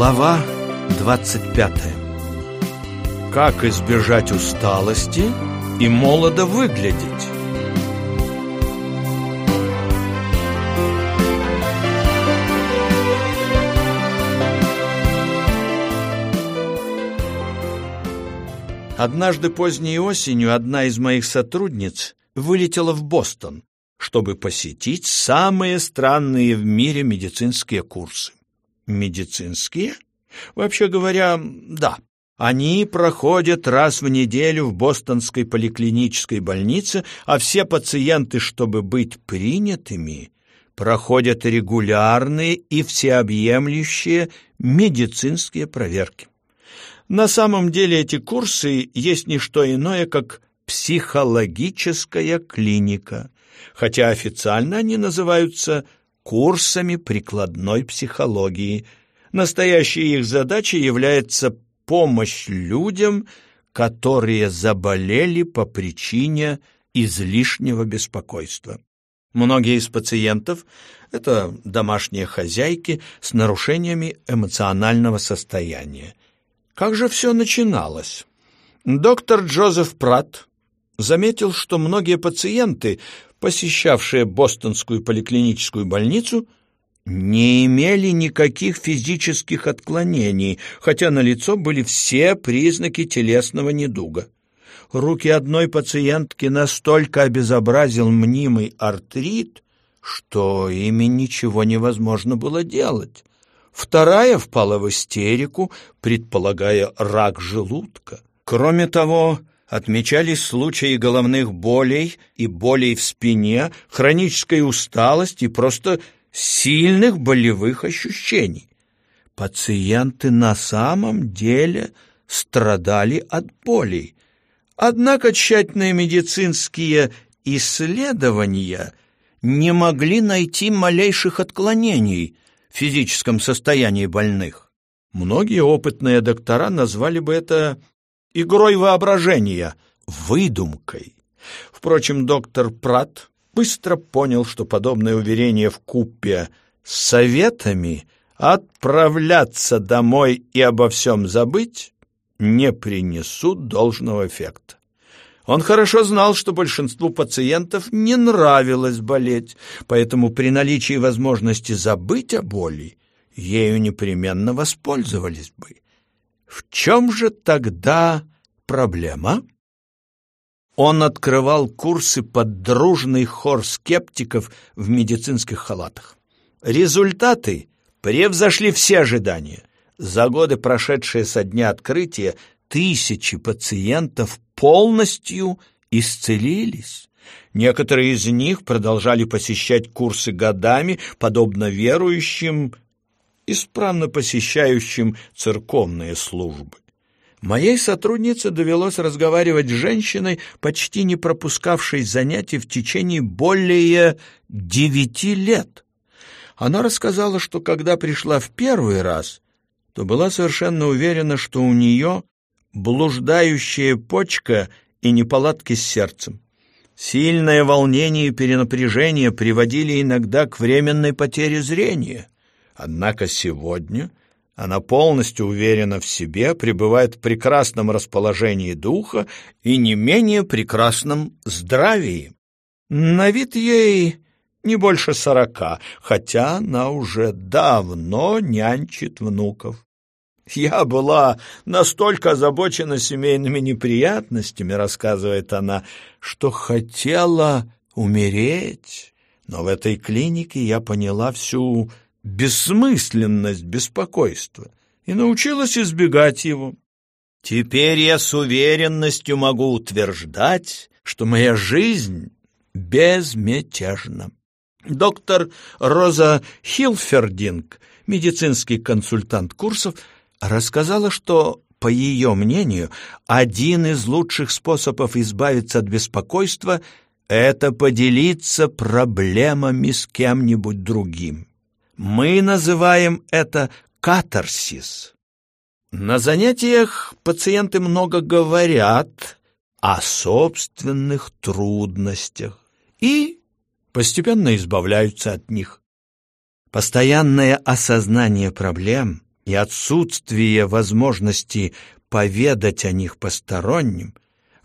Глава 25 Как избежать усталости и молодо выглядеть? Однажды поздней осенью одна из моих сотрудниц вылетела в Бостон, чтобы посетить самые странные в мире медицинские курсы. Медицинские? Вообще говоря, да. Они проходят раз в неделю в Бостонской поликлинической больнице, а все пациенты, чтобы быть принятыми, проходят регулярные и всеобъемлющие медицинские проверки. На самом деле эти курсы есть не что иное, как психологическая клиника, хотя официально они называются курсами прикладной психологии. Настоящей их задачей является помощь людям, которые заболели по причине излишнего беспокойства. Многие из пациентов – это домашние хозяйки с нарушениями эмоционального состояния. Как же все начиналось? Доктор Джозеф Пратт заметил, что многие пациенты, посещавшие Бостонскую поликлиническую больницу, не имели никаких физических отклонений, хотя на лицо были все признаки телесного недуга. Руки одной пациентки настолько обезобразил мнимый артрит, что ими ничего невозможно было делать. Вторая впала в истерику, предполагая рак желудка. Кроме того, отмечались случаи головных болей и болей в спине, хронической усталости и просто сильных болевых ощущений. Пациенты на самом деле страдали от болей. Однако тщательные медицинские исследования не могли найти малейших отклонений – физическом состоянии больных. Многие опытные доктора назвали бы это игрой воображения, выдумкой. Впрочем, доктор Прат быстро понял, что подобное уверение в купе с советами отправляться домой и обо всем забыть не принесут должного эффекта. Он хорошо знал, что большинству пациентов не нравилось болеть, поэтому при наличии возможности забыть о боли ею непременно воспользовались бы. В чем же тогда проблема? Он открывал курсы под дружный хор скептиков в медицинских халатах. Результаты превзошли все ожидания. За годы, прошедшие со дня открытия, тысячи пациентов полностью исцелились. Некоторые из них продолжали посещать курсы годами, подобно верующим, исправно посещающим церковные службы. Моей сотруднице довелось разговаривать с женщиной, почти не пропускавшей занятий в течение более девяти лет. Она рассказала, что когда пришла в первый раз, то была совершенно уверена, что у нее блуждающая почка и неполадки с сердцем. Сильное волнение и перенапряжение приводили иногда к временной потере зрения. Однако сегодня она полностью уверена в себе, пребывает в прекрасном расположении духа и не менее прекрасном здравии. На вид ей не больше сорока, хотя она уже давно нянчит внуков. Я была настолько озабочена семейными неприятностями, рассказывает она, что хотела умереть. Но в этой клинике я поняла всю бессмысленность беспокойства и научилась избегать его. Теперь я с уверенностью могу утверждать, что моя жизнь безмятежна. Доктор Роза Хилфердинг, медицинский консультант курсов, рассказала, что, по ее мнению, один из лучших способов избавиться от беспокойства — это поделиться проблемами с кем-нибудь другим. Мы называем это катарсис. На занятиях пациенты много говорят о собственных трудностях и постепенно избавляются от них. Постоянное осознание проблем — и отсутствие возможности поведать о них посторонним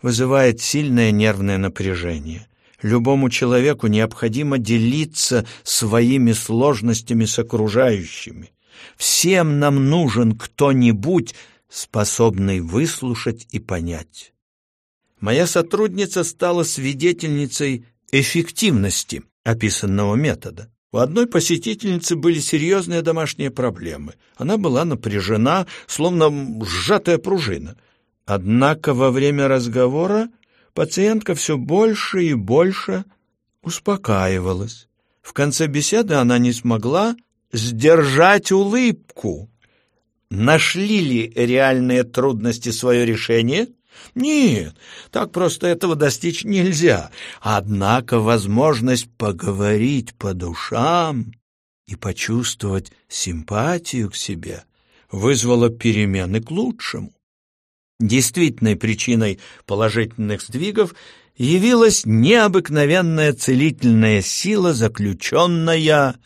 вызывает сильное нервное напряжение. Любому человеку необходимо делиться своими сложностями с окружающими. Всем нам нужен кто-нибудь, способный выслушать и понять. Моя сотрудница стала свидетельницей эффективности описанного метода. У одной посетительницы были серьезные домашние проблемы. Она была напряжена, словно сжатая пружина. Однако во время разговора пациентка все больше и больше успокаивалась. В конце беседы она не смогла сдержать улыбку. Нашли ли реальные трудности свое решение? Нет, так просто этого достичь нельзя. Однако возможность поговорить по душам и почувствовать симпатию к себе вызвала перемены к лучшему. Действительной причиной положительных сдвигов явилась необыкновенная целительная сила, заключенная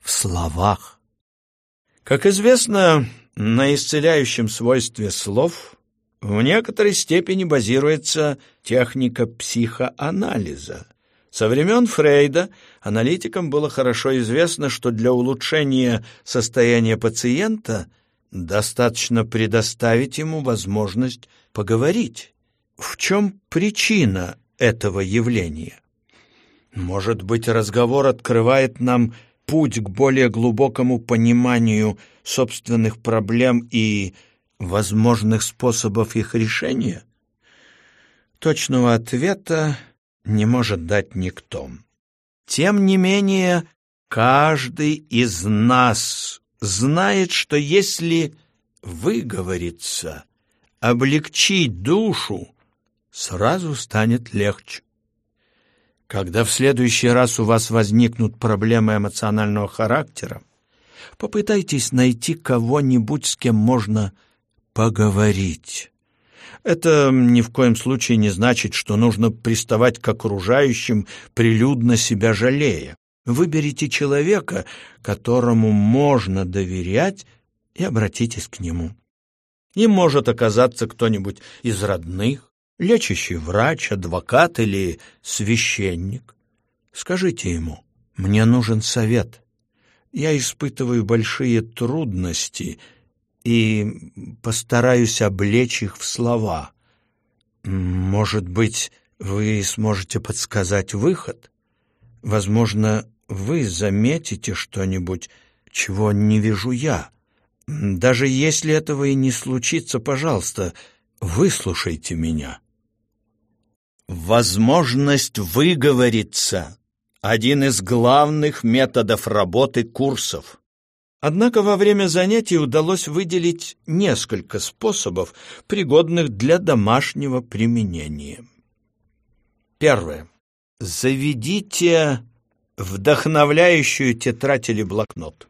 в словах. Как известно, на исцеляющем свойстве слов в некоторой степени базируется техника психоанализа. Со времен Фрейда аналитикам было хорошо известно, что для улучшения состояния пациента достаточно предоставить ему возможность поговорить. В чем причина этого явления? Может быть, разговор открывает нам путь к более глубокому пониманию собственных проблем и возможных способов их решения? Точного ответа не может дать никто. Тем не менее, каждый из нас знает, что если выговориться, облегчить душу, сразу станет легче. Когда в следующий раз у вас возникнут проблемы эмоционального характера, попытайтесь найти кого-нибудь, с кем можно поговорить. Это ни в коем случае не значит, что нужно приставать к окружающим, прилюдно себя жалея. Выберите человека, которому можно доверять, и обратитесь к нему. Им может оказаться кто-нибудь из родных, лечащий врач, адвокат или священник. Скажите ему, мне нужен совет. Я испытываю большие трудности и постараюсь облечь их в слова. Может быть, вы сможете подсказать выход? Возможно, вы заметите что-нибудь, чего не вижу я. Даже если этого и не случится, пожалуйста, выслушайте меня. Возможность выговориться – один из главных методов работы курсов. Однако во время занятий удалось выделить несколько способов, пригодных для домашнего применения. Первое. Заведите вдохновляющую тетрадь или блокнот.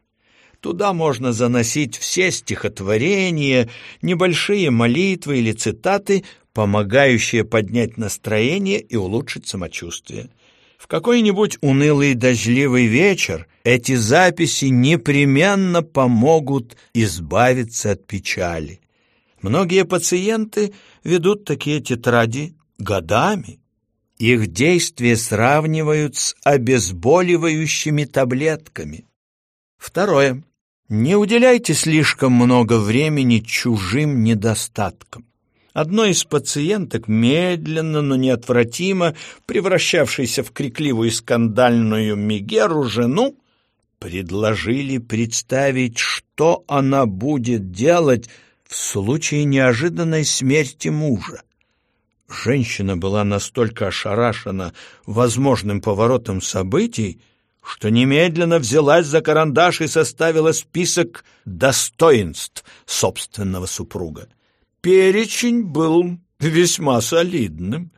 Туда можно заносить все стихотворения, небольшие молитвы или цитаты, помогающие поднять настроение и улучшить самочувствие. В какой-нибудь унылый дождливый вечер эти записи непременно помогут избавиться от печали. Многие пациенты ведут такие тетради годами. Их действие сравнивают с обезболивающими таблетками. Второе. Не уделяйте слишком много времени чужим недостаткам. Одной из пациенток, медленно, но неотвратимо превращавшейся в крикливую и скандальную Мегеру жену, предложили представить, что она будет делать в случае неожиданной смерти мужа. Женщина была настолько ошарашена возможным поворотом событий, что немедленно взялась за карандаш и составила список достоинств собственного супруга. Перечень был весьма солидным.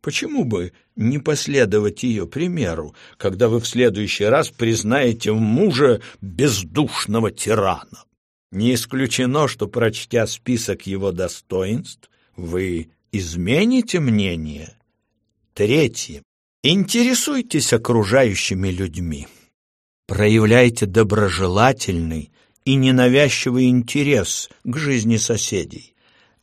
Почему бы не последовать ее примеру, когда вы в следующий раз признаете мужа бездушного тирана? Не исключено, что, прочтя список его достоинств, вы измените мнение. Третье. Интересуйтесь окружающими людьми. Проявляйте доброжелательный и ненавязчивый интерес к жизни соседей.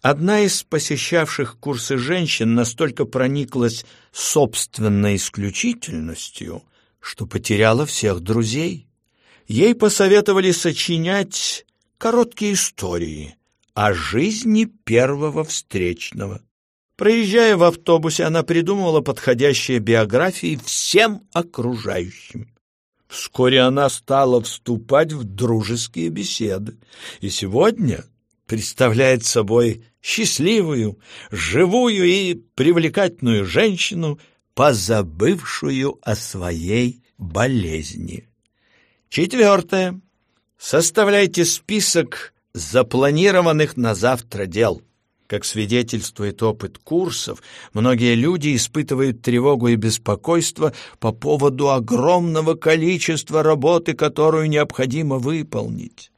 Одна из посещавших курсы женщин настолько прониклась собственной исключительностью, что потеряла всех друзей. Ей посоветовали сочинять короткие истории о жизни первого встречного. Проезжая в автобусе, она придумывала подходящие биографии всем окружающим. Вскоре она стала вступать в дружеские беседы, и сегодня представляет собой счастливую, живую и привлекательную женщину, позабывшую о своей болезни. Четвертое. Составляйте список запланированных на завтра дел. Как свидетельствует опыт курсов, многие люди испытывают тревогу и беспокойство по поводу огромного количества работы, которую необходимо выполнить.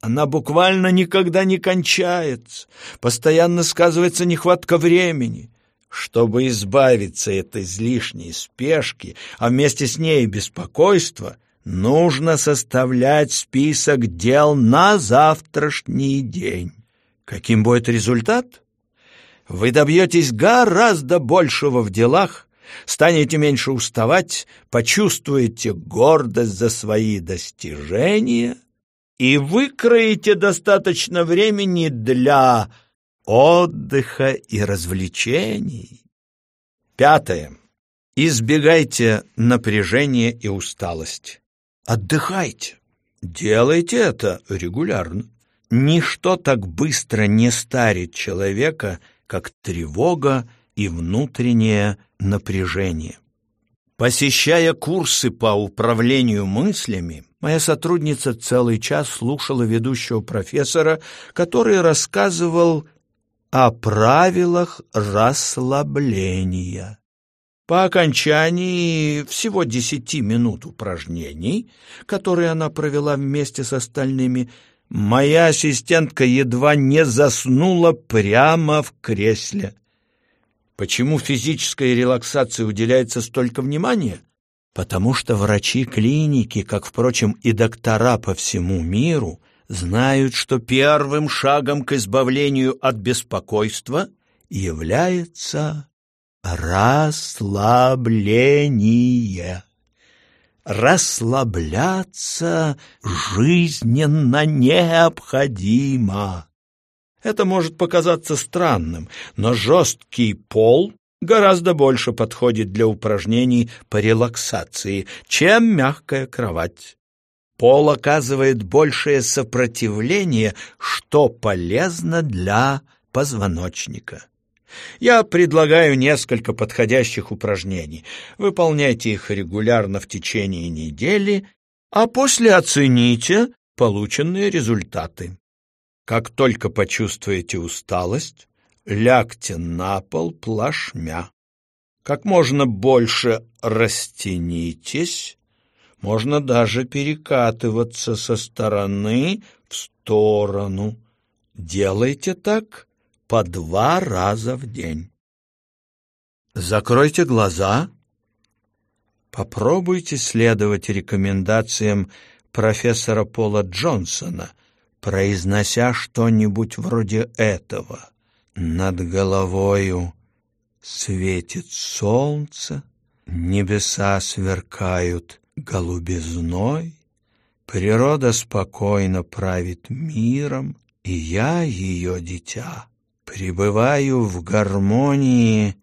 Она буквально никогда не кончается, постоянно сказывается нехватка времени. Чтобы избавиться от излишней спешки, а вместе с ней беспокойства, нужно составлять список дел на завтрашний день. Каким будет результат? Вы добьетесь гораздо большего в делах, станете меньше уставать, почувствуете гордость за свои достижения и выкроете достаточно времени для отдыха и развлечений. Пятое. Избегайте напряжения и усталости. Отдыхайте. Делайте это регулярно. Ничто так быстро не старит человека, как тревога и внутреннее напряжение. Посещая курсы по управлению мыслями, моя сотрудница целый час слушала ведущего профессора, который рассказывал о правилах расслабления. По окончании всего десяти минут упражнений, которые она провела вместе с остальными, Моя ассистентка едва не заснула прямо в кресле. Почему физической релаксации уделяется столько внимания? Потому что врачи клиники, как, впрочем, и доктора по всему миру, знают, что первым шагом к избавлению от беспокойства является расслабление расслабляться жизненно необходимо. Это может показаться странным, но жесткий пол гораздо больше подходит для упражнений по релаксации, чем мягкая кровать. Пол оказывает большее сопротивление, что полезно для позвоночника. Я предлагаю несколько подходящих упражнений. Выполняйте их регулярно в течение недели, а после оцените полученные результаты. Как только почувствуете усталость, лягте на пол плашмя. Как можно больше растянитесь, можно даже перекатываться со стороны в сторону. Делайте так по два раза в день. Закройте глаза, попробуйте следовать рекомендациям профессора Пола Джонсона, произнося что-нибудь вроде этого. Над головою светит солнце, небеса сверкают голубизной, природа спокойно правит миром, и я ее дитя пребываю в гармонии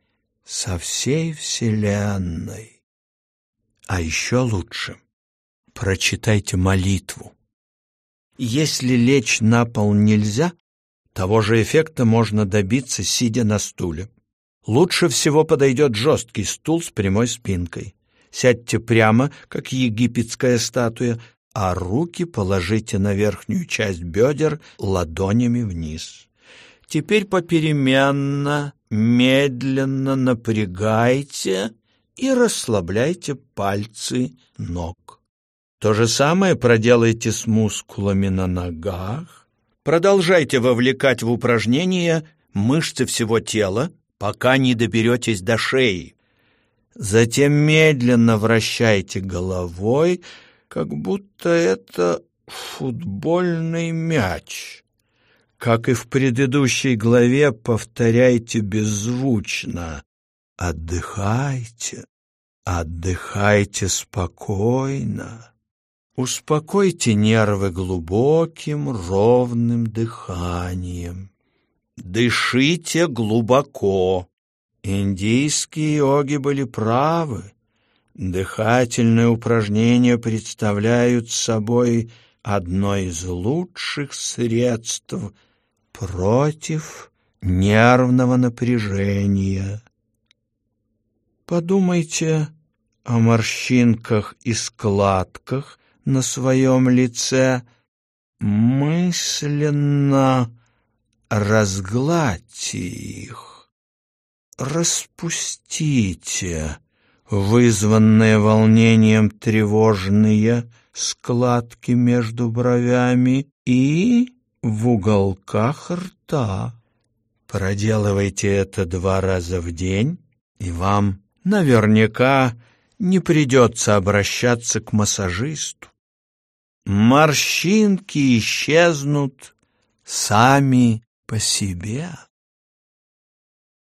со всей Вселенной. А еще лучше прочитайте молитву. Если лечь на пол нельзя, того же эффекта можно добиться, сидя на стуле. Лучше всего подойдет жесткий стул с прямой спинкой. Сядьте прямо, как египетская статуя, а руки положите на верхнюю часть бедер ладонями вниз. Теперь попеременно, медленно напрягайте и расслабляйте пальцы ног. То же самое проделайте с мускулами на ногах. Продолжайте вовлекать в упражнения мышцы всего тела, пока не доберетесь до шеи. Затем медленно вращайте головой, как будто это футбольный мяч. Как и в предыдущей главе, повторяйте беззвучно. Отдыхайте, отдыхайте спокойно. Успокойте нервы глубоким, ровным дыханием. Дышите глубоко. Индийские йоги были правы. Дыхательные упражнения представляют собой одно из лучших средств против нервного напряжения. Подумайте о морщинках и складках на своем лице, мысленно разгладьте их, распустите вызванные волнением тревожные складки между бровями и в уголках рта. Проделывайте это два раза в день, и вам наверняка не придется обращаться к массажисту. Морщинки исчезнут сами по себе.